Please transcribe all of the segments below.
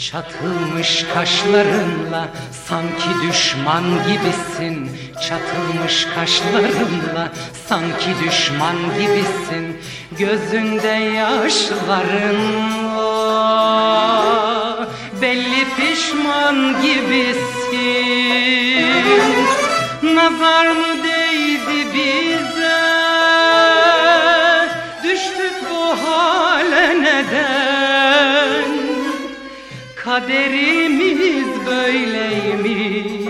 Çatılmış kaşlarınla sanki düşman gibisin. Çatılmış kaşlarınla sanki düşman gibisin. Gözünde yaşlarınla belli pişman gibisin. Nazar mı değdi bize Kaderimiz böyleymiş.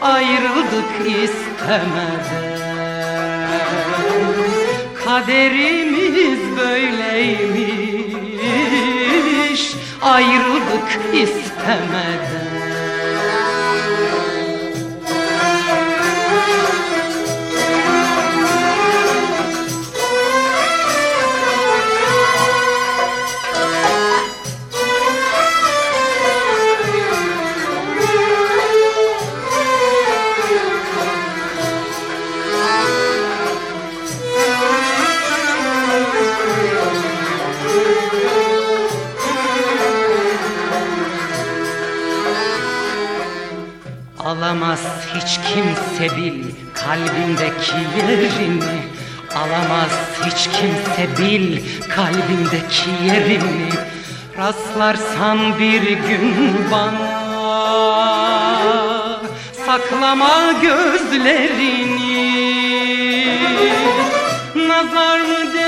Ayrıldık istemeden. Kaderimiz böyleymiş. Ayrıldık istemeden Alamaz hiç kimse bil kalbimdeki yerini. Alamaz hiç kimse bil kalbimdeki yerini. Rastlarsan bir gün bana Saklama gözlerini. Nazar mı değdi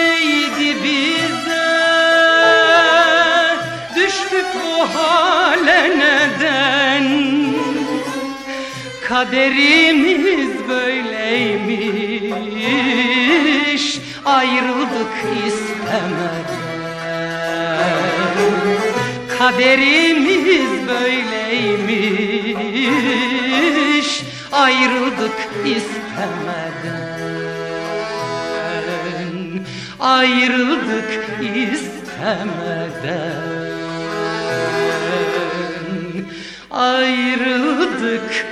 Kaderimiz böyleymiş. Ayrıldık istemeden. Kaderimiz böyleymiş. Ayrıldık istemeden. Ayrıldık istemeden. Ayrıldık